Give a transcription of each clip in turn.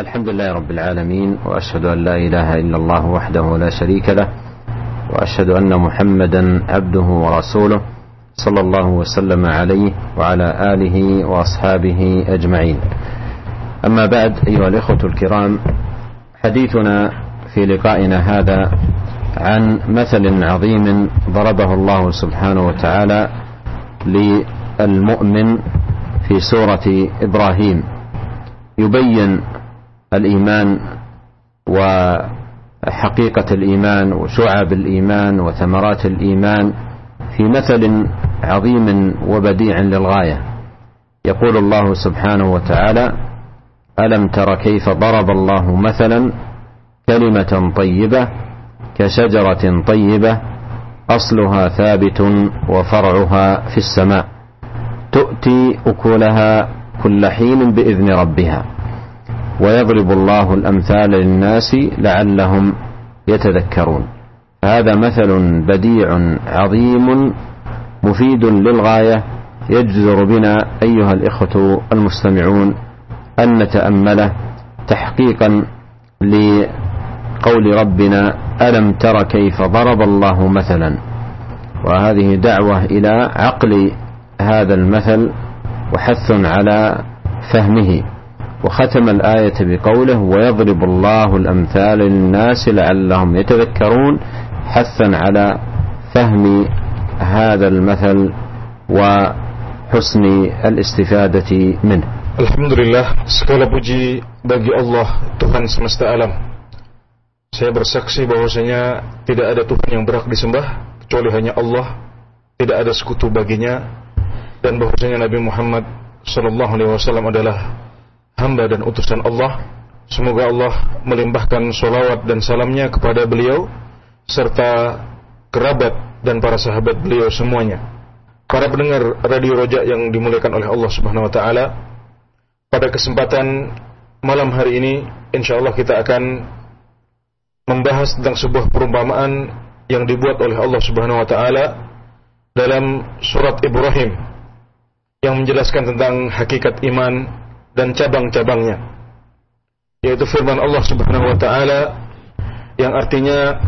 الحمد لله رب العالمين وأشهد أن لا إله إلا الله وحده لا شريك له وأشهد أن محمدا عبده ورسوله صلى الله وسلم عليه وعلى آله وأصحابه أجمعين. أما بعد أيها الإخوة الكرام حديثنا في لقائنا هذا عن مثل عظيم ضربه الله سبحانه وتعالى للمؤمن في سورة إبراهيم يبين الإيمان وحقيقة الإيمان وشعب الإيمان وثمرات الإيمان في مثل عظيم وبديع للغاية. يقول الله سبحانه وتعالى ألم تر كيف ضرب الله مثلا كلمة طيبة كشجرة طيبة أصلها ثابت وفرعها في السماء تؤتي أكلها كل حين بإذن ربها. ويضرب الله الأمثال للناس لعلهم يتذكرون. هذا مثل بديع عظيم مفيد للغاية يجدر بنا أيها الإخوة المستمعون أن نتأمله تحقيقا لقول ربنا ألم تر كيف ضرب الله مثلا؟ وهذه دعوة إلى عقل هذا المثل وحث على فهمه. وختم الآية بقوله ويضرب الله الأمثال للناس لعلهم يتذكرون حثا على فهم هذا المثل وحسن الاستفادة منه Alhamdulillah segala puji bagi Allah Tuhan semesta alam Saya bersaksi bahwasanya tidak ada Tuhan yang berhak disembah kecuali hanya Allah tidak ada sekutu baginya dan bahwasanya Nabi Muhammad sallallahu alaihi wasallam adalah hamba dan utusan Allah. Semoga Allah melimpahkan solawat dan salamnya kepada beliau serta kerabat dan para sahabat beliau semuanya. Para pendengar Radio Rojak yang dimuliakan oleh Allah Subhanahu wa taala, pada kesempatan malam hari ini insyaallah kita akan membahas tentang sebuah perumpamaan yang dibuat oleh Allah Subhanahu wa taala dalam surat Ibrahim yang menjelaskan tentang hakikat iman dan cabang-cabangnya. Yaitu firman Allah Subhanahu wa taala yang artinya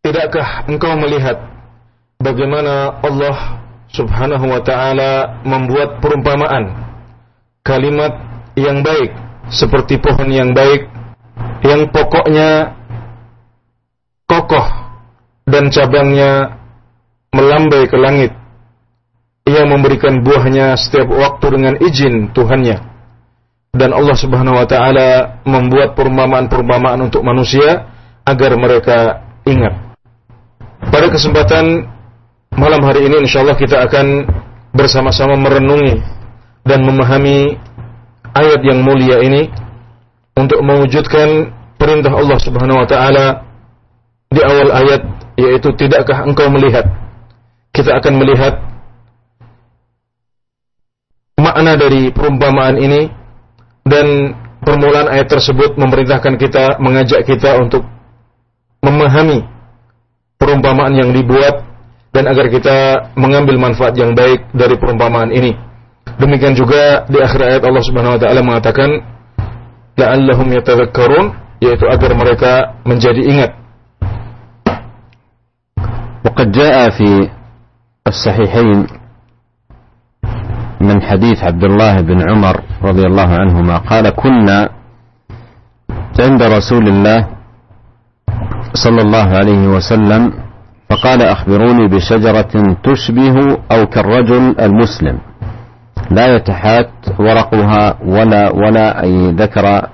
tidakkah engkau melihat bagaimana Allah Subhanahu wa taala membuat perumpamaan kalimat yang baik seperti pohon yang baik yang pokoknya kokoh dan cabangnya melambai ke langit ia memberikan buahnya setiap waktu dengan izin Tuhannya. Dan Allah Subhanahu wa taala membuat perumpamaan-perumpamaan untuk manusia agar mereka ingat. Pada kesempatan malam hari ini insyaallah kita akan bersama-sama merenungi dan memahami ayat yang mulia ini untuk mewujudkan perintah Allah Subhanahu wa taala di awal ayat yaitu tidakkah engkau melihat kita akan melihat makna dari perumpamaan ini dan permulaan ayat tersebut memerintahkan kita mengajak kita untuk memahami perumpamaan yang dibuat dan agar kita mengambil manfaat yang baik dari perumpamaan ini. Demikian juga di akhir ayat Allah Subhanahu wa taala mengatakan la'allahum yatadhakkarun yaitu agar mereka menjadi ingat. وقد جاء في الصحيحين من حديث عبد الله بن عمر رضي الله عنهما قال كنا عند رسول الله صلى الله عليه وسلم فقال أخبروني بشجرة تشبه أو كالرجل المسلم. لا يتحات ورقها ولا ولا أي ذكر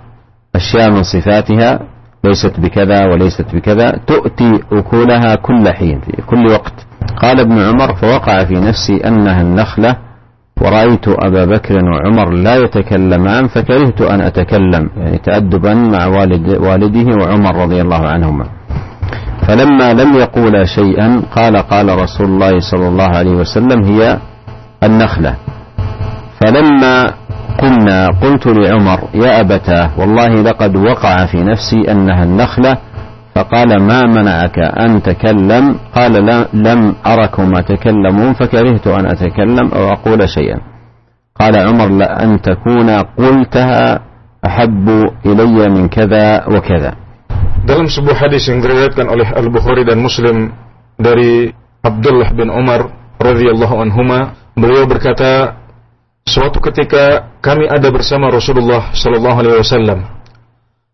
أشياء من صفاتها ليست بكذا وليست بكذا تؤتي أكلها كل حين في كل وقت. قال ابن عمر فوقع في نفسي أنها النخلة ورأيت أبا بكر وعمر لا يتكلمان فكرهت أن أتكلم يعني تأدبا مع والد والده وعمر رضي الله عنهما. فلما لم يقولا شيئا قال قال رسول الله صلى الله عليه وسلم هي النخلة. فلما قمنا قلت لعمر يا أبتاه والله لقد وقع في نفسي أنها النخلة فقال ما منعك أن تكلم قال لم أركما تكلمون فكرهت أن أتكلم أو أقول شيئا قال عمر لأن تكون قلتها أحب إلي من كذا وكذا dalam sebuah hadis yang diriwayatkan oleh Al Bukhari dan Muslim dari Abdullah bin Umar radhiyallahu anhuma beliau berkata suatu ketika kami ada bersama Rasulullah sallallahu alaihi wasallam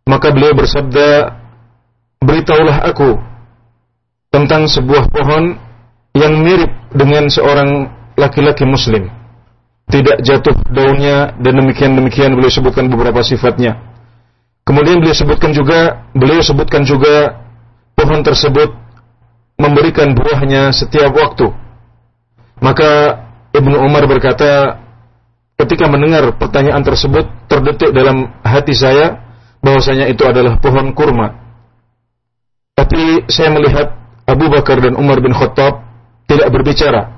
maka beliau bersabda beritahulah aku tentang sebuah pohon yang mirip dengan seorang laki-laki muslim tidak jatuh daunnya dan demikian demikian beliau sebutkan beberapa sifatnya Kemudian beliau sebutkan juga, beliau sebutkan juga pohon tersebut memberikan buahnya setiap waktu. Maka Ibnu Umar berkata, ketika mendengar pertanyaan tersebut terdetik dalam hati saya bahwasanya itu adalah pohon kurma. Tapi saya melihat Abu Bakar dan Umar bin Khattab tidak berbicara.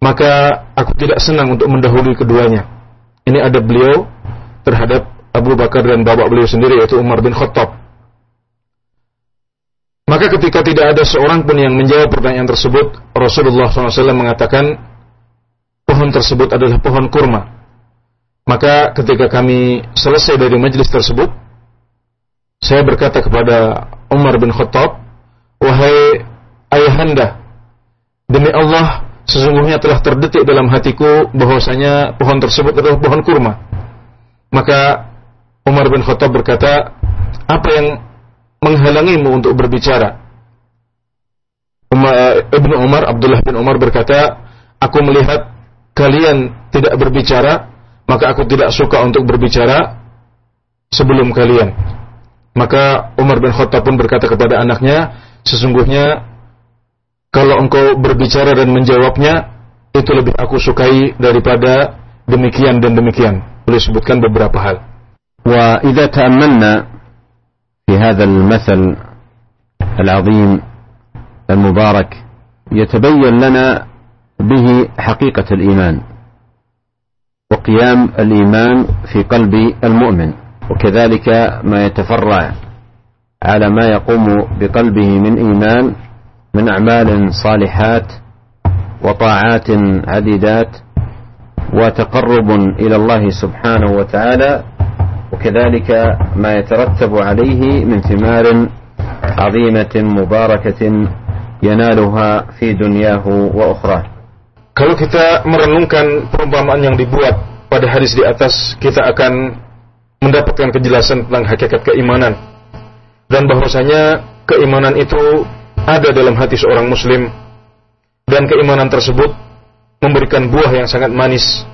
Maka aku tidak senang untuk mendahului keduanya. Ini ada beliau terhadap Abu Bakar dan bapak beliau sendiri yaitu Umar bin Khattab. Maka ketika tidak ada seorang pun yang menjawab pertanyaan tersebut, Rasulullah SAW mengatakan pohon tersebut adalah pohon kurma. Maka ketika kami selesai dari majelis tersebut, saya berkata kepada Umar bin Khattab, Wahai ayahanda, demi Allah, sesungguhnya telah terdetik dalam hatiku bahwasanya pohon tersebut adalah pohon kurma. Maka Umar bin Khattab berkata, apa yang menghalangimu untuk berbicara? Umar, eh, Ibnu Umar, Abdullah bin Umar berkata, aku melihat kalian tidak berbicara, maka aku tidak suka untuk berbicara sebelum kalian. Maka Umar bin Khattab pun berkata kepada anaknya, sesungguhnya kalau engkau berbicara dan menjawabnya, itu lebih aku sukai daripada demikian dan demikian. Boleh sebutkan beberapa hal. وإذا تأملنا في هذا المثل العظيم المبارك يتبين لنا به حقيقة الإيمان وقيام الإيمان في قلب المؤمن وكذلك ما يتفرع على ما يقوم بقلبه من إيمان من أعمال صالحات وطاعات عديدات وتقرب إلى الله سبحانه وتعالى وكذلك ما يترتب عليه من ثمار عظيمة مباركة ينالها في دنياه وأخراه. Kalau kita merenungkan perumpamaan yang dibuat pada hadis di atas, kita akan mendapatkan kejelasan tentang hakikat keimanan. Dan bahwasanya keimanan itu ada dalam hati seorang muslim. Dan keimanan tersebut memberikan buah yang sangat manis.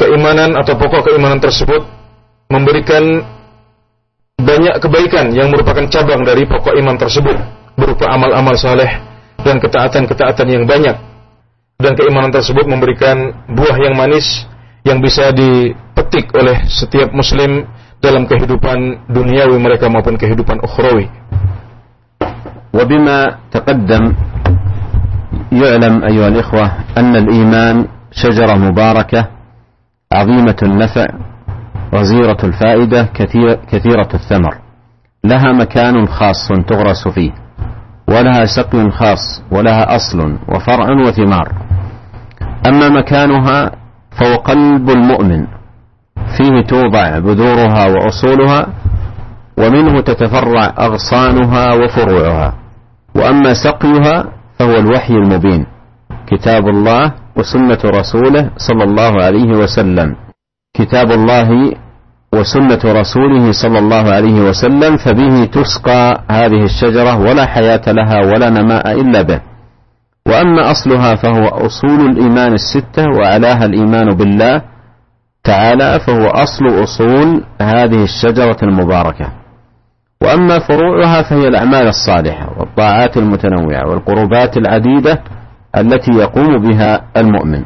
Keimanan atau pokok keimanan tersebut memberikan banyak kebaikan yang merupakan cabang dari pokok iman tersebut berupa amal-amal saleh dan ketaatan-ketaatan yang banyak dan keimanan tersebut memberikan buah yang manis yang bisa dipetik oleh setiap muslim dalam kehidupan duniawi mereka maupun kehidupan ukhrawi. وبما تقدم يعلم أيها الإخوة أن الإيمان شجرة مباركة عظيمة النفع الفائدة كثير الثمر لها مكان خاص تغرس فيه ولها سقي خاص ولها أصل وفرع وثمار أما مكانها فهو قلب المؤمن. فيه توضع بذورها وأصولها ومنه تتفرع أغصانها وفروعها. وأما سقيها فهو الوحي المبين. كتاب الله وسنة رسوله صلى الله عليه وسلم. كتاب الله وسنة رسوله صلى الله عليه وسلم فبه تسقى هذه الشجرة ولا حياة لها ولا نماء إلا به. وأما أصلها فهو أصول الإيمان الستة وعلاها الإيمان بالله تعالى فهو أصل أصول هذه الشجرة المباركة. وأما فروعها فهي الأعمال الصالحة والطاعات المتنوعة والقربات العديدة التي يقوم بها المؤمن.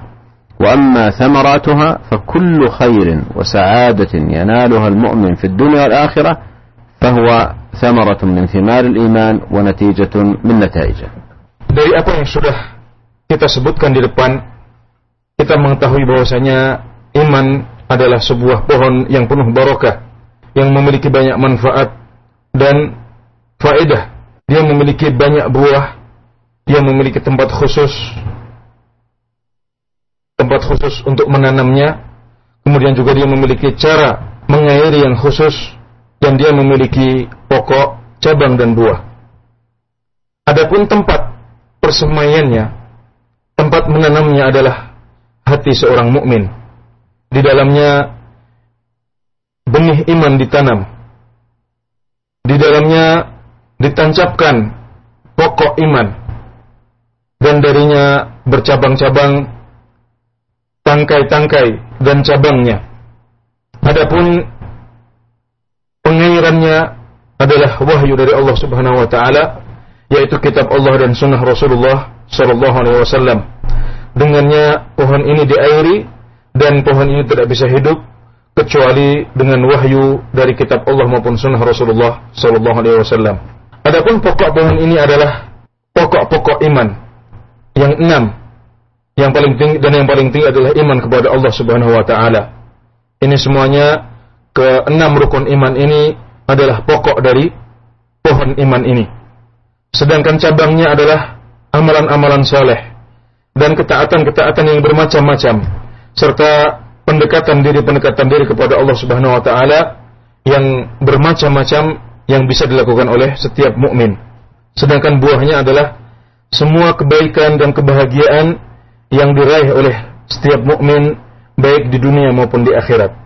وأما ثمراتها فكل خير وسعادة ينالها المؤمن في الدنيا والآخرة فهو ثمرة من ثمار الإيمان ونتيجة من نتائجه. Dari apa yang sudah kita sebutkan di depan, kita mengetahui bahwasanya iman adalah sebuah pohon yang penuh barokah, yang memiliki banyak manfaat dan faedah. Dia memiliki banyak buah, dia memiliki tempat khusus tempat khusus untuk menanamnya. Kemudian juga dia memiliki cara mengairi yang khusus dan dia memiliki pokok, cabang dan buah. Adapun tempat persemaiannya, tempat menanamnya adalah hati seorang mukmin. Di dalamnya benih iman ditanam. Di dalamnya ditancapkan pokok iman. Dan darinya bercabang-cabang tangkai-tangkai dan cabangnya. Adapun pengairannya adalah wahyu dari Allah Subhanahu wa taala yaitu kitab Allah dan sunnah Rasulullah sallallahu alaihi wasallam. Dengannya pohon ini diairi dan pohon ini tidak bisa hidup kecuali dengan wahyu dari kitab Allah maupun sunnah Rasulullah sallallahu alaihi wasallam. Adapun pokok pohon ini adalah pokok-pokok iman yang enam yang paling tinggi dan yang paling tinggi adalah iman kepada Allah Subhanahu wa taala. Ini semuanya keenam rukun iman ini adalah pokok dari pohon iman ini. Sedangkan cabangnya adalah amalan-amalan soleh dan ketaatan-ketaatan yang bermacam-macam serta pendekatan diri pendekatan diri kepada Allah Subhanahu wa taala yang bermacam-macam yang bisa dilakukan oleh setiap mukmin. Sedangkan buahnya adalah semua kebaikan dan kebahagiaan yang diraih oleh setiap mukmin baik di dunia maupun di akhirat.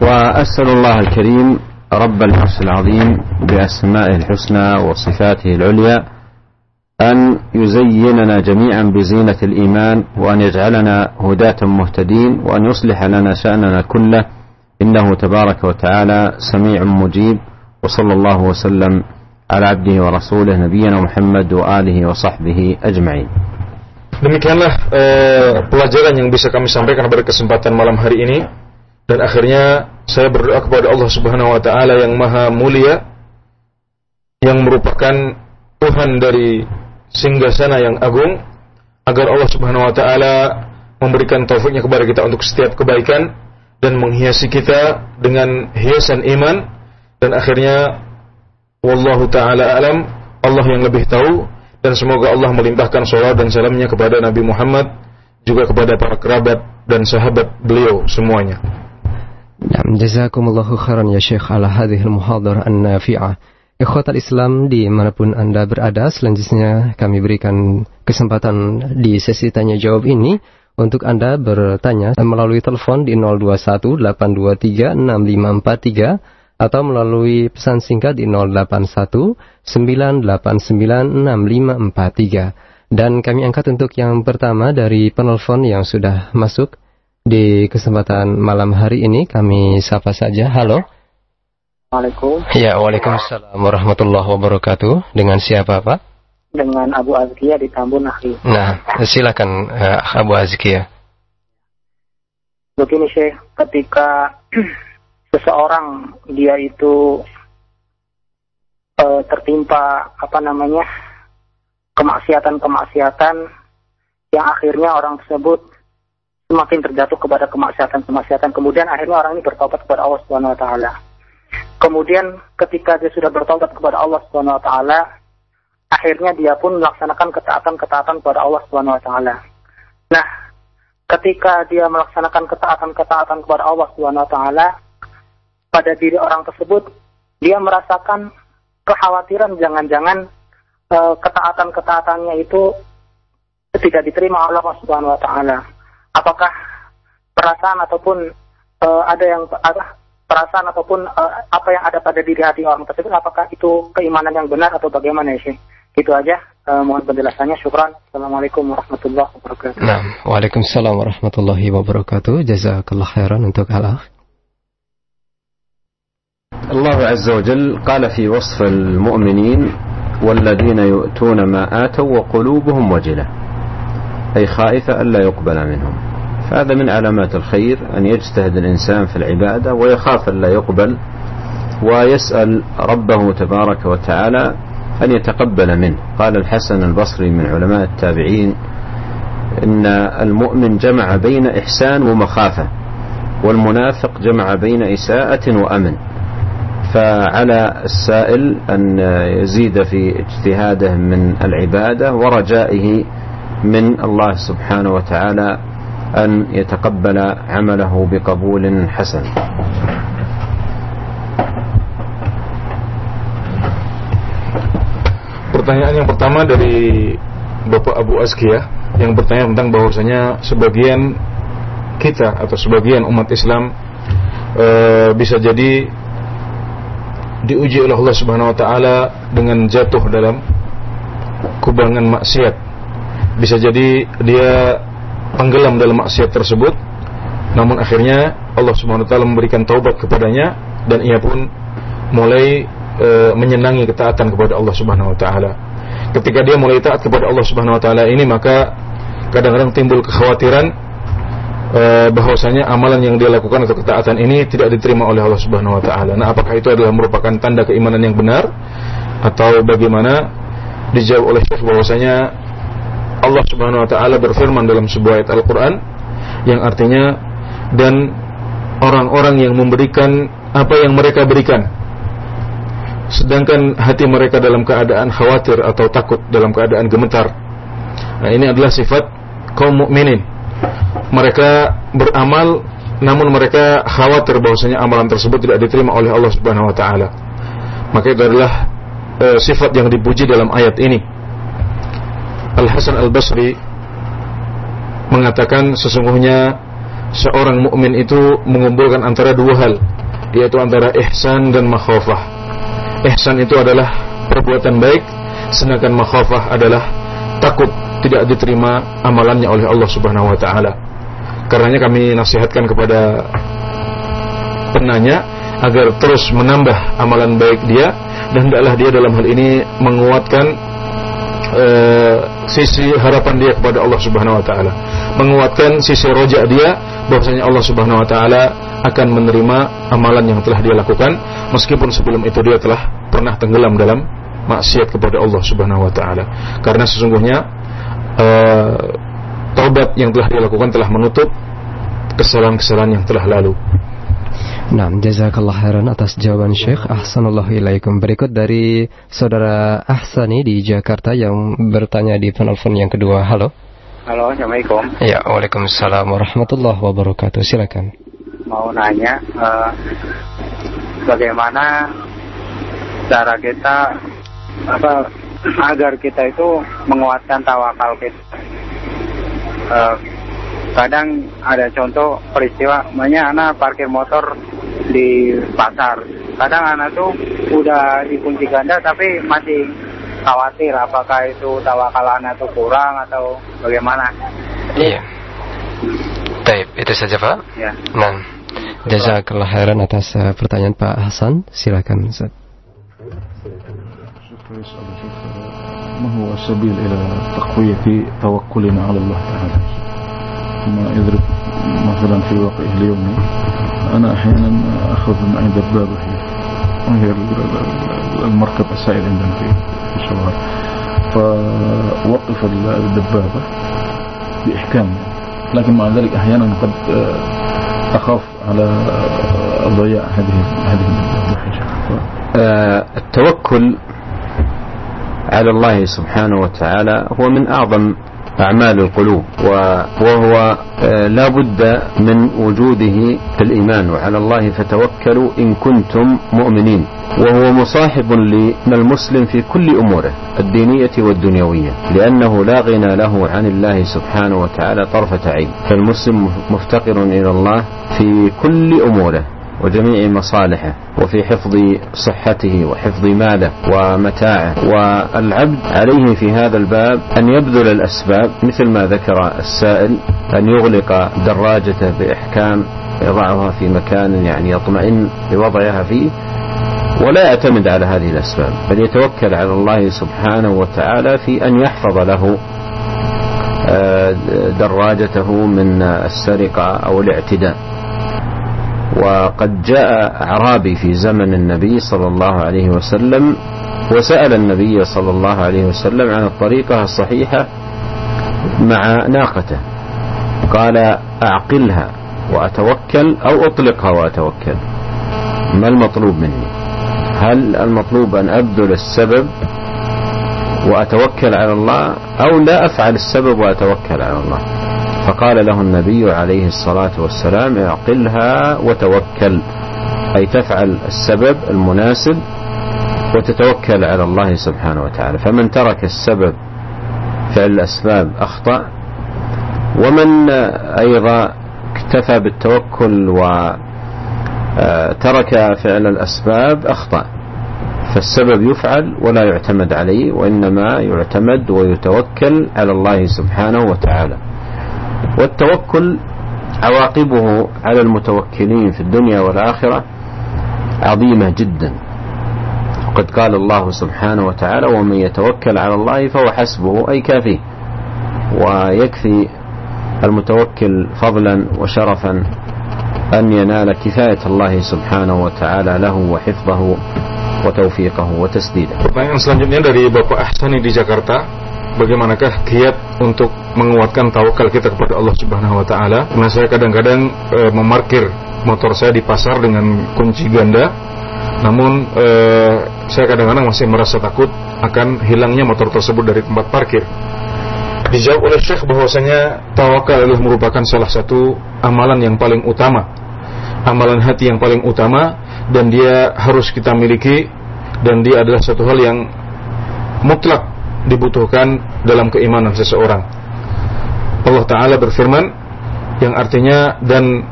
Wa asallallahu al-karim رب العرش العظيم بأسمائه الحسنى وصفاته العليا أن يزيننا جميعا بزينة الإيمان وأن يجعلنا هداة مهتدين وأن يصلح لنا شأننا كله. إنه تبارك وتعالى سميع مجيب. وصلى الله وسلم على عبده ورسوله نبينا محمد وآله وصحبه أجمعين. Demikianlah uh, pelajaran yang bisa kami sampaikan pada kesempatan malam hari ini. Dan akhirnya saya berdoa kepada Allah Subhanahu wa taala yang maha mulia yang merupakan Tuhan dari singgasana yang agung agar Allah Subhanahu wa taala memberikan taufiknya kepada kita untuk setiap kebaikan dan menghiasi kita dengan hiasan iman dan akhirnya wallahu taala alam Allah yang lebih tahu dan semoga Allah melimpahkan salawat dan salamnya kepada Nabi Muhammad juga kepada para kerabat dan sahabat beliau semuanya. Jazakumullahu khairan ya Syekh ala hadhil muhadhar an-nafi'ah. Ikhwatal Islam di mana pun Anda berada, selanjutnya kami berikan kesempatan di sesi tanya jawab ini untuk Anda bertanya melalui telepon di 021 823 6543 atau melalui pesan singkat di 081 989 6543. Dan kami angkat untuk yang pertama dari penelpon yang sudah masuk di kesempatan malam hari ini. Kami sapa saja. Halo. Assalamualaikum. Ya, Waalaikumsalam warahmatullahi wabarakatuh. Dengan siapa, Pak? Dengan Abu Azkia di Tambun Akhi. Nah, silakan uh, Abu Azkia. Begini, Syekh, ketika seseorang dia itu uh, tertimpa apa namanya kemaksiatan-kemaksiatan yang akhirnya orang tersebut semakin terjatuh kepada kemaksiatan-kemaksiatan kemudian akhirnya orang ini bertobat kepada Allah Subhanahu wa taala. Kemudian ketika dia sudah bertobat kepada Allah Subhanahu wa taala akhirnya dia pun melaksanakan ketaatan-ketaatan kepada Allah Subhanahu wa taala. Nah, ketika dia melaksanakan ketaatan-ketaatan kepada Allah Subhanahu wa taala pada diri orang tersebut, dia merasakan kekhawatiran jangan-jangan uh, ketaatan-ketaatannya itu tidak diterima Allah Subhanahu wa taala Apakah perasaan ataupun uh, ada yang ada perasaan ataupun uh, apa yang ada pada diri hati orang tersebut apakah itu keimanan yang benar atau bagaimana sih? Itu aja. Uh, mohon penjelasannya. Syukran. Assalamualaikum warahmatullahi wabarakatuh. Nah, Waalaikumsalam warahmatullahi wabarakatuh. Jazakallah khairan untuk Allah. الله عز وجل قال في وصف المؤمنين والذين يؤتون ما آتوا وقلوبهم وجلة أي خائفة ألا يقبل منهم. فهذا من علامات الخير أن يجتهد الإنسان في العبادة ويخاف ألا يقبل ويسأل ربه تبارك وتعالى أن يتقبل منه. قال الحسن البصري من علماء التابعين إن المؤمن جمع بين إحسان ومخافة والمنافق جمع بين إساءة وأمن. فعلى السائل أن يزيد في اجتهاده من العبادة ورجائه من الله سبحانه وتعالى أن يتقبل عمله بقبول حسن. Pertanyaan yang pertama dari Bapak Abu Askia yang bertanya tentang bahwasanya sebagian kita atau sebagian umat Islam e, bisa jadi diuji oleh Allah Subhanahu wa taala dengan jatuh dalam kubangan maksiat. Bisa jadi dia tenggelam dalam maksiat tersebut namun akhirnya Allah Subhanahu wa taala memberikan taubat kepadanya dan ia pun mulai e, menyenangi ketaatan kepada Allah Subhanahu wa taala. Ketika dia mulai taat kepada Allah Subhanahu wa taala ini maka kadang-kadang timbul kekhawatiran e, bahwasanya amalan yang dia lakukan atau ketaatan ini tidak diterima oleh Allah Subhanahu wa taala. Nah, apakah itu adalah merupakan tanda keimanan yang benar atau bagaimana? Dijawab oleh Syekh bahwasanya Allah Subhanahu wa taala berfirman dalam sebuah ayat Al-Qur'an yang artinya dan orang-orang yang memberikan apa yang mereka berikan sedangkan hati mereka dalam keadaan khawatir atau takut dalam keadaan gemetar. Nah, ini adalah sifat kaum mukminin mereka beramal namun mereka khawatir bahwasanya amalan tersebut tidak diterima oleh Allah Subhanahu wa taala. Maka itu adalah e, sifat yang dipuji dalam ayat ini. Al Hasan Al Basri mengatakan sesungguhnya seorang mukmin itu mengumpulkan antara dua hal, yaitu antara ihsan dan makhafah. Ihsan itu adalah perbuatan baik, sedangkan makhafah adalah takut tidak diterima amalannya oleh Allah Subhanahu wa taala. Karenanya kami nasihatkan kepada penanya agar terus menambah amalan baik dia dan hendaklah dia dalam hal ini menguatkan uh, sisi harapan dia kepada Allah Subhanahu wa taala. Menguatkan sisi roja dia bahwasanya Allah Subhanahu wa taala akan menerima amalan yang telah dia lakukan meskipun sebelum itu dia telah pernah tenggelam dalam maksiat kepada Allah Subhanahu wa taala. Karena sesungguhnya uh, taubat yang telah dilakukan telah menutup kesalahan-kesalahan yang telah lalu. Nah, jazakallah khairan atas jawaban Syekh. Ahsanallahu ilaikum. Berikut dari saudara Ahsani di Jakarta yang bertanya di penelpon yang kedua. Halo. Halo, Assalamualaikum. Ya, Waalaikumsalam warahmatullahi wabarakatuh. Silakan. Mau nanya, uh, bagaimana cara kita apa agar kita itu menguatkan tawakal kita. Uh, kadang ada contoh peristiwa, banyak anak parkir motor di pasar. Kadang anak tuh udah dikunci ganda tapi masih khawatir apakah itu tawakal anak tuh kurang atau bagaimana. Iya. Taib, itu saja Pak. Ya. Nah, jazakallah khairan atas uh, pertanyaan Pak Hasan. Silakan Ustaz. ما هو السبيل إلى تقوية توكلنا على الله تعالى ثم يضرب مثلا في واقعه اليومي أنا أحيانا أخذ معي دبابة هي وهي المركب السائل عندنا في الشوارع فوقف الدبابة بإحكام. لكن مع ذلك أحيانا قد أخاف على ضياع هذه هذه الدبابة التوكل على الله سبحانه وتعالى هو من أعظم أعمال القلوب. وهو لا بد من وجوده في الإيمان. وعلى الله فتوكلوا إن كنتم مؤمنين. وهو مصاحب للمسلم في كل أموره الدينية والدنيوية لأنه لا غنى له عن الله سبحانه وتعالى طرفة عين. فالمسلم مفتقر إلى الله في كل أموره. وجميع مصالحه وفي حفظ صحته وحفظ ماله ومتاعه والعبد عليه في هذا الباب أن يبذل الأسباب مثل ما ذكر السائل أن يغلق دراجته بإحكام يضعها في مكان يعني يطمئن لوضعها فيه. ولا يعتمد على هذه الأسباب بل يتوكل على الله سبحانه وتعالى في أن يحفظ له دراجته من السرقة أو الاعتداء. وقد جاء أعرابي في زمن النبي صلى الله عليه وسلم وسأل النبي صلى الله عليه وسلم عن الطريقة الصحيحة مع ناقته. قال أعقلها وأتوكل أو أطلقها وأتوكل. ما المطلوب مني؟ هل المطلوب أن أبذل السبب وأتوكل على الله أو لا أفعل السبب وأتوكل على الله؟ فقال له النبي عليه الصلاة والسلام اعقلها وتوكل أي تفعل السبب المناسب وتتوكل على الله سبحانه وتعالى. فمن ترك السبب فعل الأسباب أخطأ ومن أيضا اكتفى بالتوكل وترك فعل الأسباب أخطأ. فالسبب يفعل ولا يعتمد عليه وإنما يعتمد ويتوكل على الله سبحانه وتعالى. والتوكل عواقبه على المتوكلين في الدنيا والآخرة عظيمة جدا. وقد قال الله سبحانه وتعالى ومن يتوكل على الله فهو حسبه أي كافيه. ويكفي المتوكل فضلا وشرفا أن ينال كفاية الله سبحانه وتعالى له وحفظه وتوفيقه وتسديده. Pertanyaan selanjutnya dari Bapak Ahsani di Bagaimanakah kiat untuk menguatkan tawakal kita kepada Allah Subhanahu wa taala? Karena saya kadang-kadang e, memarkir motor saya di pasar dengan kunci ganda. Namun e, saya kadang-kadang masih merasa takut akan hilangnya motor tersebut dari tempat parkir. Dijawab oleh Syekh bahwasanya tawakal adalah merupakan salah satu amalan yang paling utama. Amalan hati yang paling utama dan dia harus kita miliki dan dia adalah satu hal yang mutlak dibutuhkan dalam keimanan seseorang. Allah Ta'ala berfirman yang artinya dan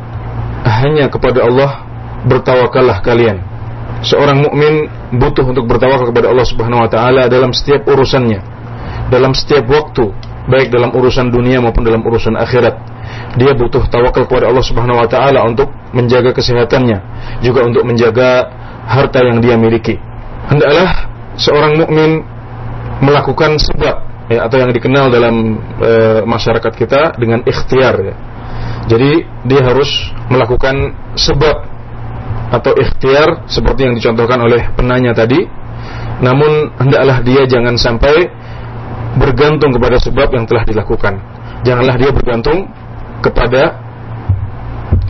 hanya kepada Allah bertawakallah kalian. Seorang mukmin butuh untuk bertawakal kepada Allah Subhanahu wa taala dalam setiap urusannya. Dalam setiap waktu, baik dalam urusan dunia maupun dalam urusan akhirat. Dia butuh tawakal kepada Allah Subhanahu wa taala untuk menjaga kesehatannya, juga untuk menjaga harta yang dia miliki. Hendaklah seorang mukmin melakukan sebab ya, atau yang dikenal dalam e, masyarakat kita dengan ikhtiar ya. Jadi dia harus melakukan sebab atau ikhtiar seperti yang dicontohkan oleh penanya tadi. Namun hendaklah dia jangan sampai bergantung kepada sebab yang telah dilakukan. Janganlah dia bergantung kepada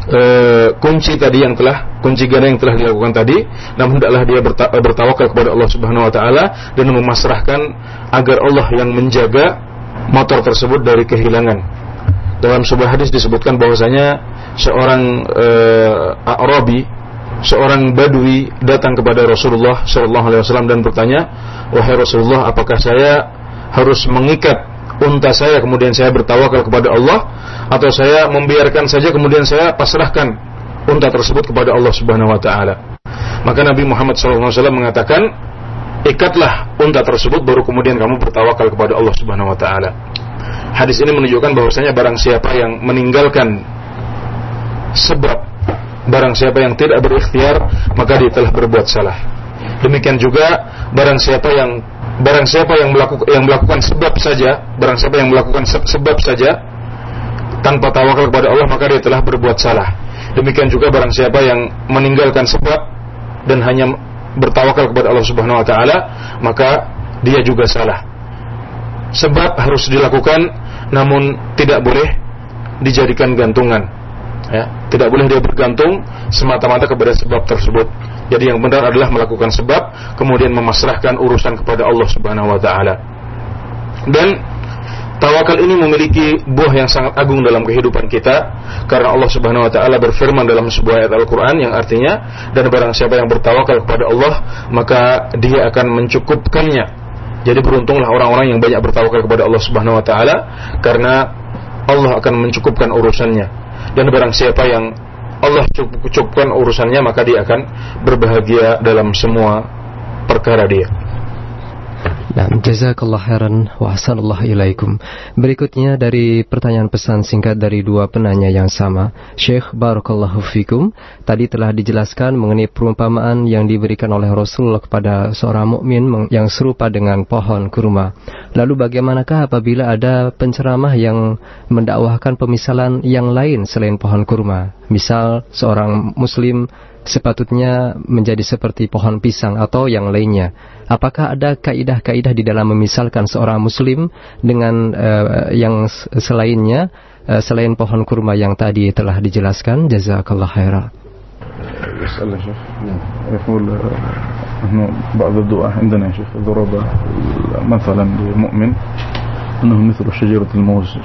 e, kunci tadi yang telah kunci ganda yang telah dilakukan tadi namun hendaklah dia berta, bertawakal kepada Allah Subhanahu wa taala dan memasrahkan agar Allah yang menjaga motor tersebut dari kehilangan. Dalam sebuah hadis disebutkan bahwasanya seorang e, Arabi seorang badui datang kepada Rasulullah sallallahu alaihi wasallam dan bertanya wahai Rasulullah apakah saya harus mengikat unta saya kemudian saya bertawakal kepada Allah atau saya membiarkan saja kemudian saya pasrahkan unta tersebut kepada Allah Subhanahu wa taala. Maka Nabi Muhammad SAW mengatakan, ikatlah unta tersebut baru kemudian kamu bertawakal kepada Allah Subhanahu wa taala. Hadis ini menunjukkan bahwasanya barang siapa yang meninggalkan sebab barang siapa yang tidak berikhtiar maka dia telah berbuat salah. Demikian juga barang siapa yang barang siapa yang melakukan yang melakukan sebab saja, barang siapa yang melakukan sebab saja tanpa tawakal kepada Allah maka dia telah berbuat salah. Demikian juga barang siapa yang meninggalkan sebab dan hanya bertawakal kepada Allah Subhanahu wa taala maka dia juga salah. Sebab harus dilakukan namun tidak boleh dijadikan gantungan. Ya, tidak boleh dia bergantung semata-mata kepada sebab tersebut. Jadi yang benar adalah melakukan sebab kemudian memasrahkan urusan kepada Allah Subhanahu wa taala. Dan tawakal ini memiliki buah yang sangat agung dalam kehidupan kita karena Allah Subhanahu wa taala berfirman dalam sebuah ayat Al-Qur'an yang artinya dan barang siapa yang bertawakal kepada Allah maka dia akan mencukupkannya. Jadi beruntunglah orang-orang yang banyak bertawakal kepada Allah Subhanahu wa taala karena Allah akan mencukupkan urusannya dan barang siapa yang Allah cukupkan urusannya maka dia akan berbahagia dalam semua perkara dia. Nah, jazakallah khairan wa ilaikum. Berikutnya dari pertanyaan pesan singkat dari dua penanya yang sama. Syekh Barakallahu Fikum, tadi telah dijelaskan mengenai perumpamaan yang diberikan oleh Rasul kepada seorang mukmin yang serupa dengan pohon kurma. Lalu bagaimanakah apabila ada penceramah yang mendakwahkan pemisalan yang lain selain pohon kurma? Misal seorang muslim sepatutnya menjadi seperti pohon pisang atau yang lainnya. Apakah ada kaidah-kaidah di dalam memisalkan seorang muslim dengan uh, yang selainnya uh, selain pohon kurma yang tadi telah dijelaskan? Jazakallah khairan. يسأل يا شيخ يقول أنه بعض الدعاء عندنا يا شيخ ضرب مثلا لمؤمن أنه مثل شجرة الموز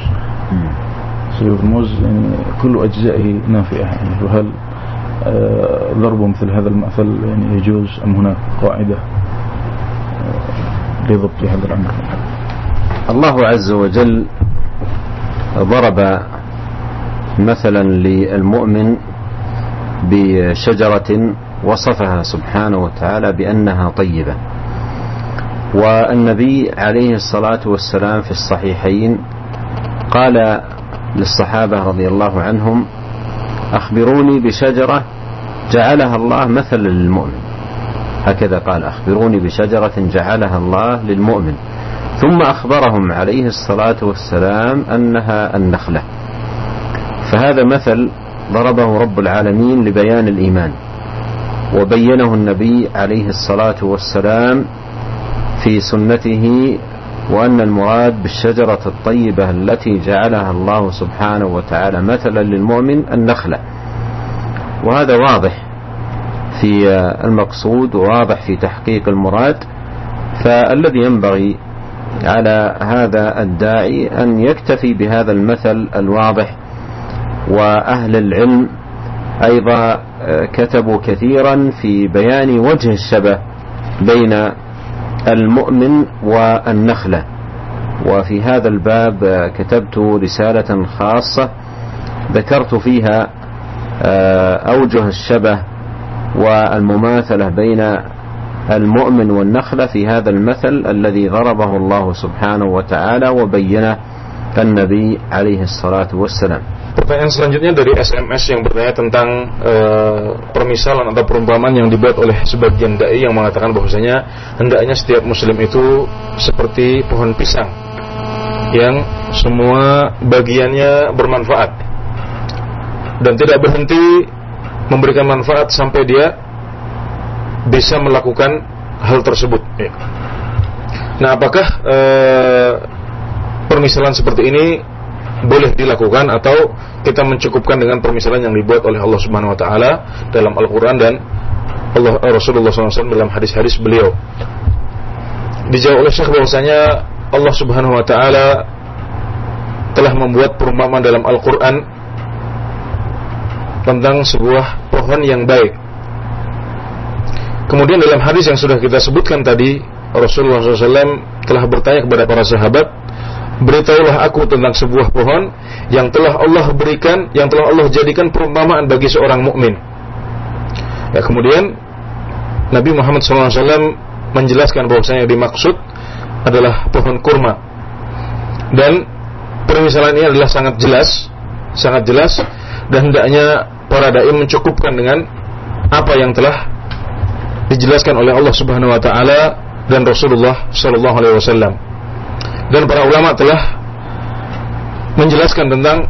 شجرة الموز يعني كل أجزائه نافعة يعني وهل ضرب مثل هذا المثل يعني يجوز أم هناك قاعدة لضبط هذا الأمر؟ الله عز وجل ضرب مثلا للمؤمن بشجرة وصفها سبحانه وتعالى بأنها طيبة. والنبي عليه الصلاة والسلام في الصحيحين قال للصحابة رضي الله عنهم أخبروني بشجرة جعلها الله مثلا للمؤمن. هكذا قال أخبروني بشجرة جعلها الله للمؤمن. ثم أخبرهم عليه الصلاة والسلام أنها النخلة. فهذا مثل ضربه رب العالمين لبيان الإيمان. وبينه النبي عليه الصلاة والسلام في سنته وأن المراد بالشجرة الطيبة التي جعلها الله سبحانه وتعالى مثلا للمؤمن النخلة. وهذا واضح في المقصود وواضح في تحقيق المراد فالذي ينبغي على هذا الداعي أن يكتفي بهذا المثل الواضح وأهل العلم أيضا كتبوا كثيرا في بيان وجه الشبه بين المؤمن والنخلة. وفي هذا الباب كتبت رسالة خاصة ذكرت فيها أوجه الشبه والمماثلة بين المؤمن والنخلة في هذا المثل الذي ضربه الله سبحانه وتعالى وبينه النبي عليه الصلاة والسلام Pertanyaan selanjutnya dari SMS yang bertanya tentang uh, permisalan atau perumpamaan yang dibuat oleh sebagian dai yang mengatakan bahwasanya hendaknya setiap muslim itu seperti pohon pisang yang semua bagiannya bermanfaat dan tidak berhenti memberikan manfaat sampai dia bisa melakukan hal tersebut. Ya. Nah, apakah uh, permisalan seperti ini boleh dilakukan atau kita mencukupkan dengan permisalan yang dibuat oleh Allah Subhanahu wa taala dalam Al-Qur'an dan Allah Rasulullah SAW dalam hadis-hadis beliau. Dijawab oleh Syekh bahwasanya Allah Subhanahu wa taala telah membuat perumpamaan dalam Al-Qur'an tentang sebuah pohon yang baik. Kemudian dalam hadis yang sudah kita sebutkan tadi, Rasulullah SAW telah bertanya kepada para sahabat, beritahulah aku tentang sebuah pohon yang telah Allah berikan, yang telah Allah jadikan perumpamaan bagi seorang mukmin. Ya, kemudian Nabi Muhammad SAW menjelaskan bahwasanya yang dimaksud adalah pohon kurma. Dan permisalan ini adalah sangat jelas, sangat jelas dan hendaknya para dai mencukupkan dengan apa yang telah dijelaskan oleh Allah Subhanahu wa taala dan Rasulullah sallallahu alaihi wasallam dan para ulama telah menjelaskan tentang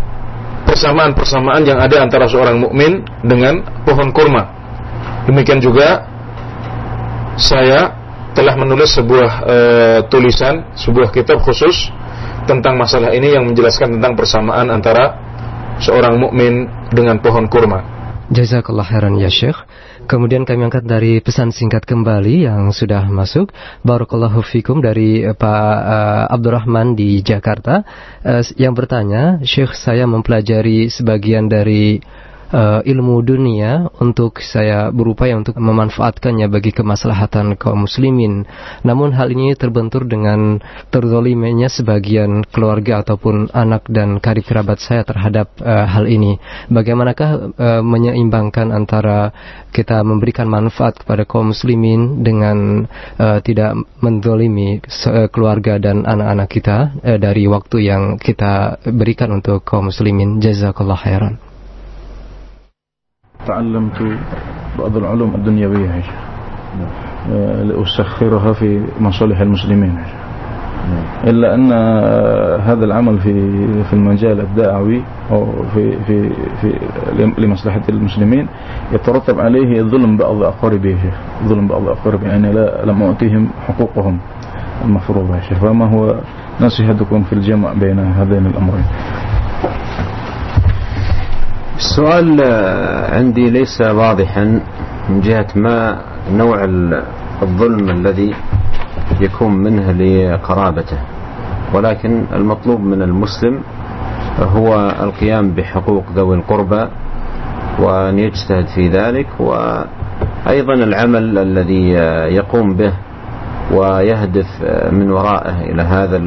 persamaan-persamaan yang ada antara seorang mukmin dengan pohon kurma. Demikian juga saya telah menulis sebuah e, tulisan, sebuah kitab khusus tentang masalah ini yang menjelaskan tentang persamaan antara seorang mukmin dengan pohon kurma. Jazakallah khairan ya Syekh. Kemudian kami angkat dari pesan singkat kembali yang sudah masuk. Barakallahu fikum dari uh, Pak uh, Abdurrahman di Jakarta uh, yang bertanya, Syekh saya mempelajari sebagian dari uh, ilmu dunia untuk saya berupaya untuk memanfaatkannya bagi kemaslahatan kaum muslimin. Namun hal ini terbentur dengan terzolimnya sebagian keluarga ataupun anak dan karib kerabat saya terhadap uh, hal ini. Bagaimanakah uh, menyeimbangkan antara kita memberikan manfaat kepada kaum muslimin dengan uh, tidak mendolimi keluarga dan anak-anak kita uh, dari waktu yang kita berikan untuk kaum muslimin. Jazakallah khairan. تعلمت بعض العلوم الدنيوية يا شيخ لأسخرها في مصالح المسلمين إلا أن هذا العمل في في المجال الدعوي أو في في في لمصلحة المسلمين يترتب عليه ظلم بعض أقاربي يا شيخ ظلم بعض أقاربي يعني لا لم أعطيهم حقوقهم المفروضة يا شيخ فما هو نصيحتكم في الجمع بين هذين الأمرين؟ السؤال عندي ليس واضحا من جهة ما نوع الظلم الذي يكون منه لقرابته. ولكن المطلوب من المسلم هو القيام بحقوق ذوي القربى وأن يجتهد في ذلك وأيضا العمل الذي يقوم به ويهدف من ورائه إلى هذا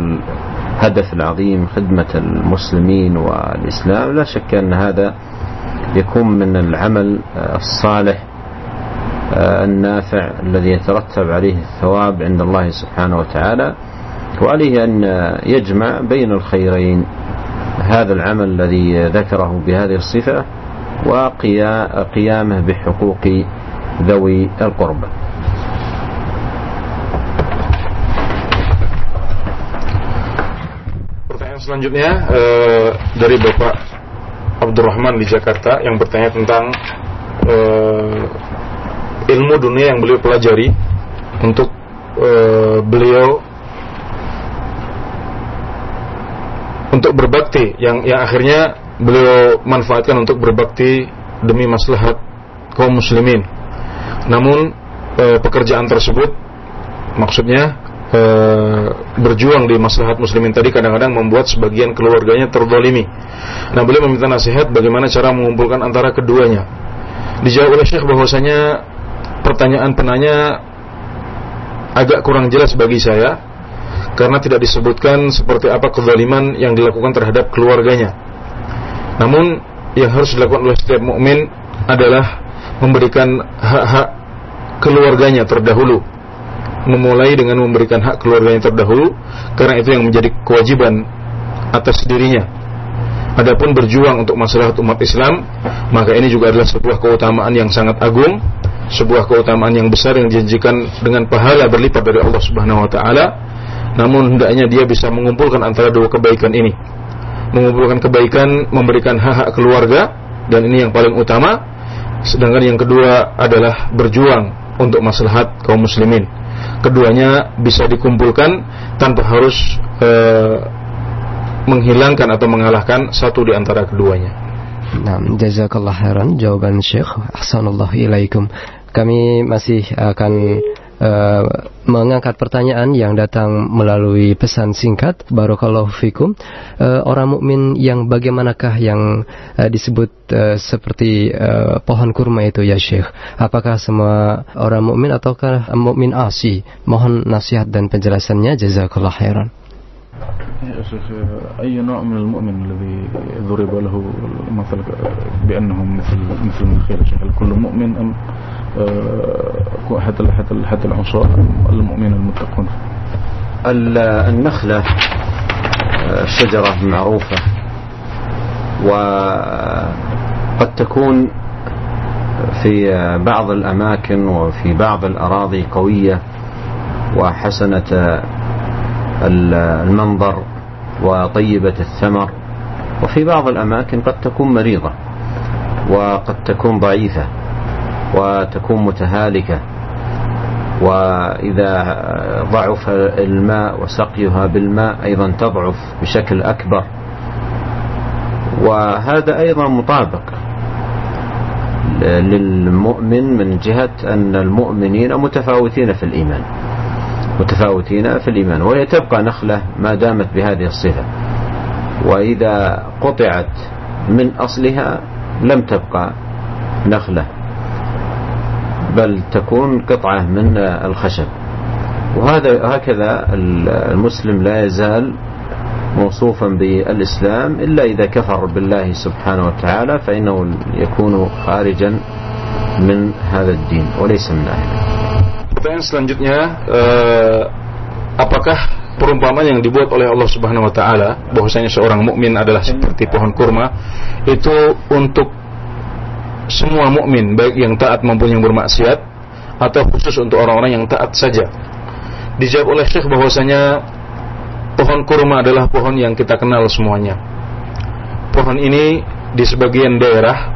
الهدف العظيم خدمة المسلمين والإسلام. لا شك أن هذا يكون من العمل الصالح النافع الذي يترتب عليه الثواب عند الله سبحانه وتعالى وعليه أن يجمع بين الخيرين. هذا العمل الذي ذكره بهذه الصفة وقيامه بحقوق ذوي القربى. Selanjutnya uh, dari Bapak Abdurrahman di Jakarta yang bertanya tentang uh, ilmu dunia yang beliau pelajari untuk uh, beliau untuk berbakti yang yang akhirnya beliau manfaatkan untuk berbakti demi maslahat kaum muslimin. Namun e, pekerjaan tersebut maksudnya e, berjuang di maslahat muslimin tadi kadang-kadang membuat sebagian keluarganya terdolimi. Nah beliau meminta nasihat bagaimana cara mengumpulkan antara keduanya. Dijawab oleh Syekh bahwasanya pertanyaan penanya agak kurang jelas bagi saya karena tidak disebutkan seperti apa kezaliman yang dilakukan terhadap keluarganya. Namun yang harus dilakukan oleh setiap mukmin adalah memberikan hak-hak keluarganya terdahulu. Memulai dengan memberikan hak keluarganya terdahulu karena itu yang menjadi kewajiban atas dirinya. Adapun berjuang untuk masalah umat Islam, maka ini juga adalah sebuah keutamaan yang sangat agung, sebuah keutamaan yang besar yang dijanjikan dengan pahala berlipat dari Allah Subhanahu wa taala namun hendaknya dia bisa mengumpulkan antara dua kebaikan ini. Mengumpulkan kebaikan, memberikan hak-hak keluarga dan ini yang paling utama. Sedangkan yang kedua adalah berjuang untuk maslahat kaum muslimin. Keduanya bisa dikumpulkan tanpa harus uh, menghilangkan atau mengalahkan satu di antara keduanya. Nah, jazakallah khairan jawaban Syekh. Ahsanallahu ilaikum. Kami masih akan uh, mengangkat pertanyaan yang datang melalui pesan singkat Barokallahu fikum. Uh, orang mukmin yang bagaimanakah yang uh, disebut uh, seperti uh, pohon kurma itu ya Syekh? Apakah semua orang mukmin ataukah mukmin asi? Mohon nasihat dan penjelasannya. Jazakallah khairan يا شيخ أي نوع من المؤمن الذي ضرب له مثل بأنهم مثل مثل من خير شيخ؟ كل مؤمن أم حتى حتى حتى العنصر المؤمن المتقون؟ النخلة شجرة معروفة وقد تكون في بعض الأماكن وفي بعض الأراضي قوية وحسنة المنظر وطيبة الثمر وفي بعض الأماكن قد تكون مريضة وقد تكون ضعيفة وتكون متهالكة وإذا ضعف الماء وسقيها بالماء أيضا تضعف بشكل أكبر. وهذا أيضا مطابق للمؤمن من جهة أن المؤمنين متفاوتين في الإيمان. متفاوتين في الإيمان وهي تبقى نخلة ما دامت بهذه الصفة. وإذا قطعت من أصلها لم تبقى نخلة بل تكون قطعة من الخشب. وهذا هكذا المسلم لا يزال موصوفا بالإسلام إلا إذا كفر بالله سبحانه وتعالى فإنه يكون خارجا من هذا الدين وليس من أهله. Pertanyaan selanjutnya, uh, apakah perumpamaan yang dibuat oleh Allah Subhanahu wa taala bahwasanya seorang mukmin adalah seperti pohon kurma itu untuk semua mukmin baik yang taat maupun yang bermaksiat atau khusus untuk orang-orang yang taat saja. Dijawab oleh Syekh bahwasanya pohon kurma adalah pohon yang kita kenal semuanya. Pohon ini di sebagian daerah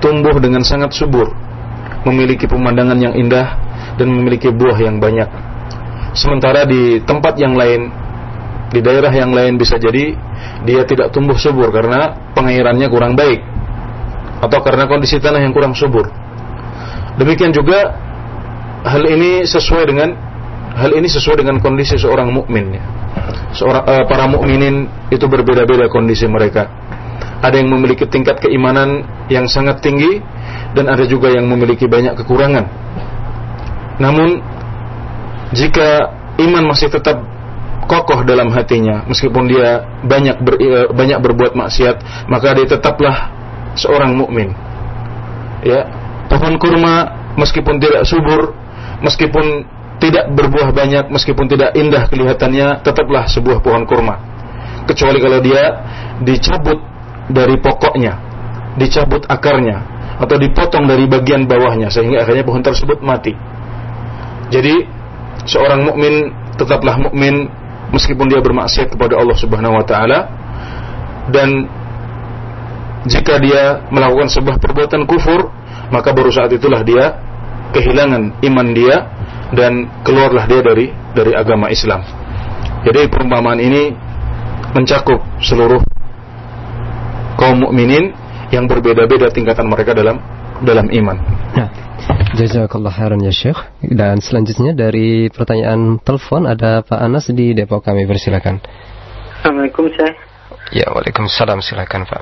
tumbuh dengan sangat subur, memiliki pemandangan yang indah dan memiliki buah yang banyak. Sementara di tempat yang lain, di daerah yang lain bisa jadi dia tidak tumbuh subur karena pengairannya kurang baik atau karena kondisi tanah yang kurang subur. Demikian juga hal ini sesuai dengan hal ini sesuai dengan kondisi seorang mukmin ya. Seorang uh, para mukminin itu berbeda-beda kondisi mereka. Ada yang memiliki tingkat keimanan yang sangat tinggi dan ada juga yang memiliki banyak kekurangan. Namun jika iman masih tetap kokoh dalam hatinya meskipun dia banyak ber, eh, banyak berbuat maksiat maka dia tetaplah seorang mukmin. Ya pohon kurma meskipun tidak subur meskipun tidak berbuah banyak meskipun tidak indah kelihatannya tetaplah sebuah pohon kurma. Kecuali kalau dia dicabut dari pokoknya dicabut akarnya atau dipotong dari bagian bawahnya sehingga akhirnya pohon tersebut mati jadi seorang mukmin tetaplah mukmin meskipun dia bermaksiat kepada Allah Subhanahu wa taala dan jika dia melakukan sebuah perbuatan kufur maka baru saat itulah dia kehilangan iman dia dan keluarlah dia dari dari agama Islam. Jadi perumpamaan ini mencakup seluruh kaum mukminin yang berbeda-beda tingkatan mereka dalam dalam iman. Ya. Jazakallah khairan ya Syekh. Dan selanjutnya dari pertanyaan telepon ada Pak Anas di Depok kami persilakan. Assalamualaikum Syekh. Ya, Waalaikumsalam silakan Pak.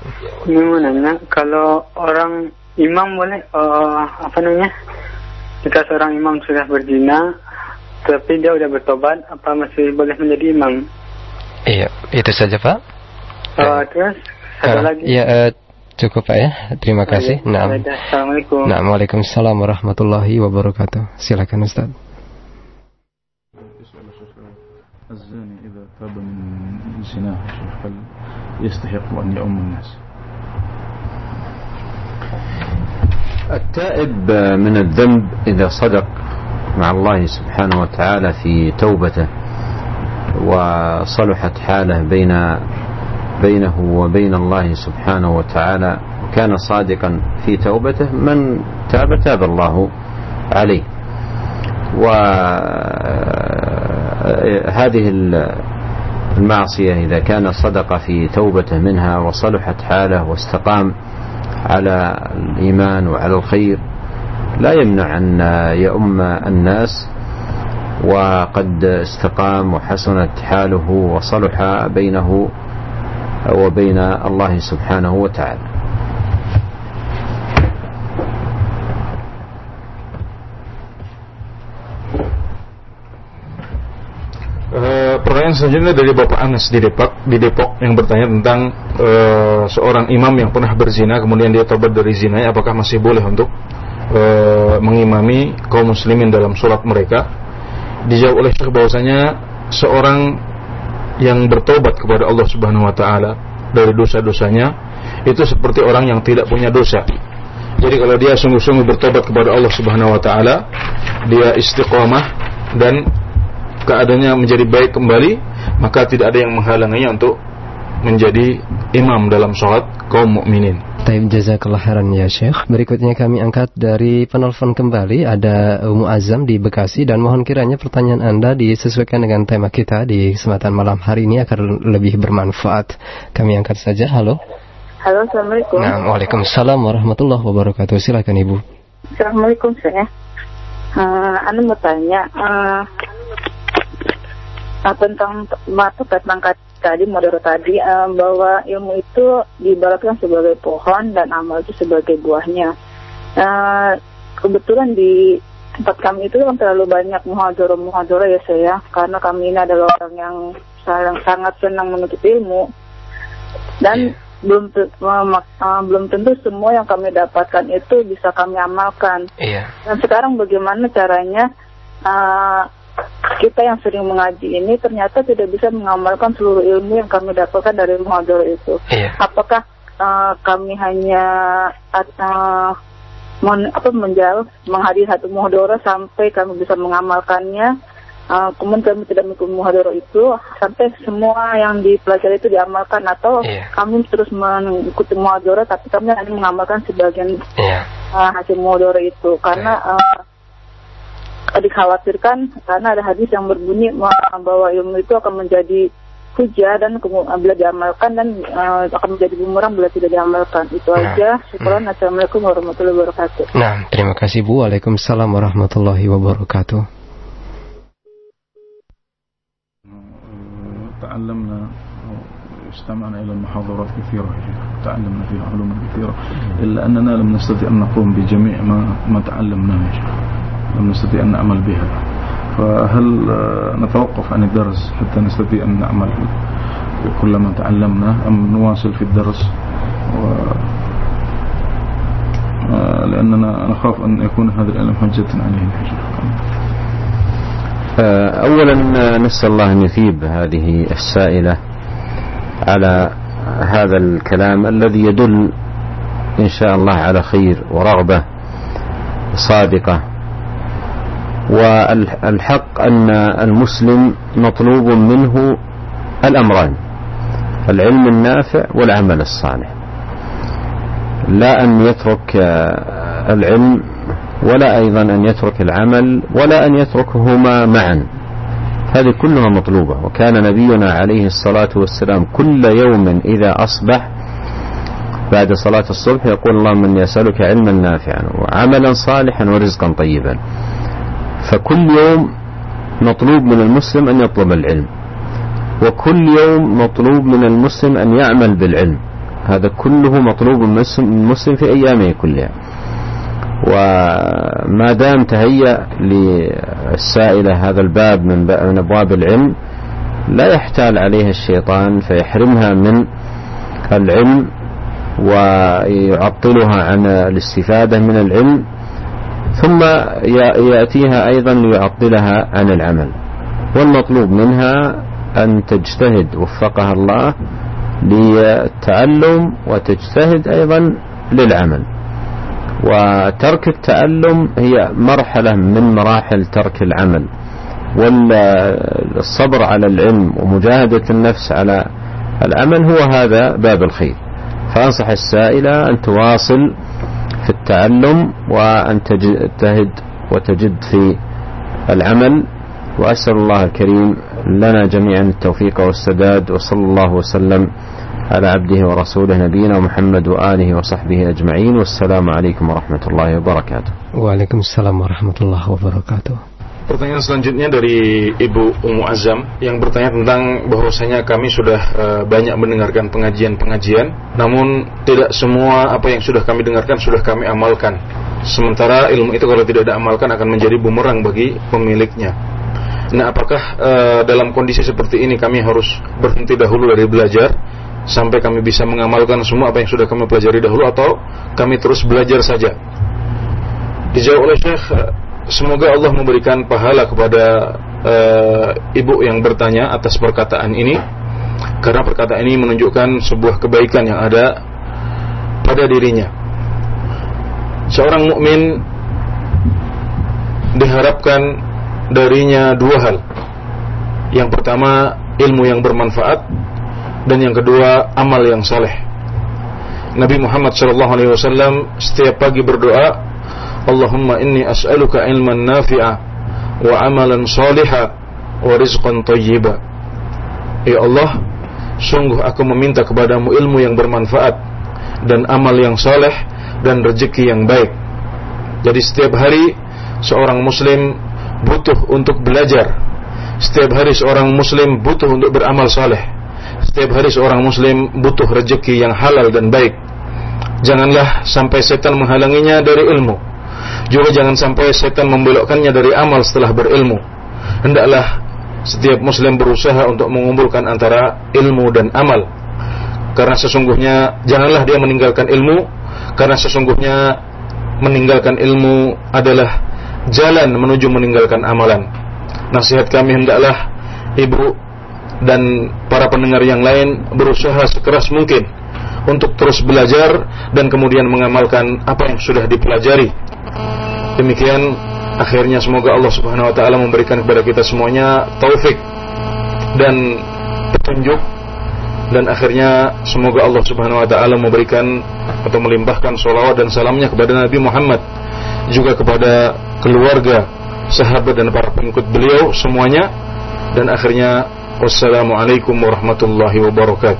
Ini mau nanya kalau orang imam boleh uh, apa namanya jika seorang imam sudah berzina, tapi dia udah bertobat, apa masih boleh menjadi imam? Iya, itu saja Pak. Uh, terus satu uh, lagi. Iya, uh, cukup Pak ya. Terima oh, kasih. Iya. Nah, Assalamualaikum. Nah, Waalaikumsalam warahmatullahi wabarakatuh. Silakan Ustaz. الزاني إذا تاب من زناه يستحق أن يؤم الناس التائب من الذنب إذا صدق مع الله سبحانه وتعالى في توبته وصلحت حاله بين بينه وبين الله سبحانه وتعالى وكان صادقا في توبته من تاب تاب الله عليه. وهذه المعصية إذا كان صدق في توبته منها وصلحت حاله واستقام على الإيمان وعلى الخير لا يمنع أن يؤم الناس. وقد استقام وحسنت حاله وصلح بينه وبين الله سبحانه وتعالى pertanyaan selanjutnya dari Bapak Anas di Depok, di Depok yang bertanya tentang uh, seorang imam yang pernah berzina kemudian dia tobat dari zina apakah masih boleh untuk uh, mengimami kaum muslimin dalam sholat mereka? Dijawab oleh Syekh bahwasanya seorang yang bertobat kepada Allah Subhanahu wa taala dari dosa-dosanya itu seperti orang yang tidak punya dosa. Jadi kalau dia sungguh-sungguh bertobat kepada Allah Subhanahu wa taala, dia istiqomah dan keadaannya menjadi baik kembali, maka tidak ada yang menghalanginya untuk menjadi imam dalam sholat kaum mukminin. Taib jazakallah khairan ya Syekh. Berikutnya kami angkat dari penelpon kembali ada Umu Azam di Bekasi dan mohon kiranya pertanyaan Anda disesuaikan dengan tema kita di kesempatan malam hari ini agar lebih bermanfaat. Kami angkat saja. Halo. Halo, Assalamualaikum. Nah, Waalaikumsalam warahmatullahi wabarakatuh. Silakan Ibu. Assalamualaikum saya. Uh, anda mau tanya, uh, Nah, tentang masuk tentang tadi model tadi um, bahwa ilmu itu diibaratkan sebagai pohon dan amal itu sebagai buahnya. Uh, kebetulan di tempat kami itu kan terlalu banyak muhadoro muhadoro ya saya karena kami ini adalah orang yang sangat, sangat senang menuntut ilmu dan yeah. belum uh, belum tentu semua yang kami dapatkan itu bisa kami amalkan. Yeah. Dan sekarang bagaimana caranya uh, kita yang sering mengaji ini ternyata tidak bisa mengamalkan seluruh ilmu yang kami dapatkan dari muhadharah itu. Iya. Apakah uh, kami hanya uh, men, apa menjauh menghadiri satu muhadharah sampai kami bisa mengamalkannya? Uh, kemudian kami tidak mengikuti muhadharah itu sampai semua yang dipelajari itu diamalkan atau iya. kami terus mengikuti muhadharah tapi kami hanya mengamalkan sebagian iya. uh, hasil muhadharah itu karena uh, dikhawatirkan karena ada hadis yang berbunyi bahwa ilmu itu akan menjadi hujah dan bila diamalkan dan uh, akan menjadi bumerang bila tidak diamalkan. Itu nah. aja. Syukuran. Hmm. Assalamualaikum warahmatullahi wabarakatuh. Nah, terima kasih Bu. Waalaikumsalam warahmatullahi wabarakatuh. تعلمنا استمعنا إلى المحاضرات كثيرة تعلمنا فيها علوم كثيرة إلا أننا لم نستطع أن نقوم بجميع ما, ما تعلمناه لم نستطيع أن نعمل بها. فهل نتوقف عن الدرس حتى نستطيع أن نعمل كل ما تعلمنا أم نواصل في الدرس؟ و لأننا نخاف أن يكون هذا العلم حجة عليه. أولا نسأل الله أن يثيب هذه السائلة على هذا الكلام الذي يدل إن شاء الله على خير ورغبة صادقة. والحق أن المسلم مطلوب منه الأمران العلم النافع والعمل الصالح. لا أن يترك العلم ولا أيضا أن يترك العمل ولا أن يتركهما معا. هذه كلها مطلوبة. وكان نبينا عليه الصلاة والسلام كل يوم إذا أصبح بعد صلاة الصبح يقول اللهم إني أسألك علما نافعا وعملا صالحا ورزقا طيبا. فكل يوم مطلوب من المسلم أن يطلب العلم. وكل يوم مطلوب من المسلم أن يعمل بالعلم. هذا كله مطلوب من المسلم في أيامه كلها. وما دام تهيأ للسائلة هذا الباب من أبواب العلم لا يحتال عليها الشيطان فيحرمها من العلم ويعطلها عن الاستفادة من العلم. ثم يأتيها أيضا ليعطلها عن العمل. والمطلوب منها أن تجتهد وفقها الله للتعلم وتجتهد أيضا للعمل. وترك التعلم هي مرحلة من مراحل ترك العمل. والصبر على العلم ومجاهدة النفس على العمل هو هذا باب الخير. فأنصح السائلة أن تواصل في التعلم وأن تجتهد وتجد في العمل. وأسأل الله الكريم لنا جميعا التوفيق والسداد وصلى الله وسلم على عبده ورسوله نبينا محمد وآله وصحبه أجمعين. والسلام عليكم ورحمة الله وبركاته. وعليكم السلام ورحمة الله وبركاته. Pertanyaan selanjutnya dari Ibu Umu Azam yang bertanya tentang bahwasanya kami sudah uh, banyak mendengarkan pengajian-pengajian, namun tidak semua apa yang sudah kami dengarkan sudah kami amalkan. Sementara ilmu itu kalau tidak diamalkan akan menjadi bumerang bagi pemiliknya. Nah, apakah uh, dalam kondisi seperti ini kami harus berhenti dahulu dari belajar sampai kami bisa mengamalkan semua apa yang sudah kami pelajari dahulu atau kami terus belajar saja? Dijawab oleh Syekh Semoga Allah memberikan pahala kepada uh, ibu yang bertanya atas perkataan ini karena perkataan ini menunjukkan sebuah kebaikan yang ada pada dirinya. Seorang mukmin diharapkan darinya dua hal. Yang pertama ilmu yang bermanfaat dan yang kedua amal yang saleh. Nabi Muhammad SAW setiap pagi berdoa Allahumma inni as'aluka ilman nafi'a wa amalan saliha wa rizqan tayyiba. Ya Allah, sungguh aku meminta kepadamu ilmu yang bermanfaat dan amal yang saleh dan rezeki yang baik. Jadi setiap hari seorang muslim butuh untuk belajar. Setiap hari seorang muslim butuh untuk beramal saleh. Setiap hari seorang muslim butuh rezeki yang halal dan baik. Janganlah sampai setan menghalanginya dari ilmu juga jangan sampai setan membelokkannya dari amal setelah berilmu. Hendaklah setiap muslim berusaha untuk mengumpulkan antara ilmu dan amal. Karena sesungguhnya janganlah dia meninggalkan ilmu karena sesungguhnya meninggalkan ilmu adalah jalan menuju meninggalkan amalan. Nasihat kami hendaklah ibu dan para pendengar yang lain berusaha sekeras mungkin untuk terus belajar dan kemudian mengamalkan apa yang sudah dipelajari. Demikian akhirnya semoga Allah Subhanahu wa taala memberikan kepada kita semuanya taufik dan petunjuk. Dan akhirnya semoga Allah Subhanahu wa taala memberikan atau melimpahkan salawat dan salamnya kepada Nabi Muhammad juga kepada keluarga, sahabat dan para pengikut beliau semuanya. Dan akhirnya wassalamualaikum warahmatullahi wabarakatuh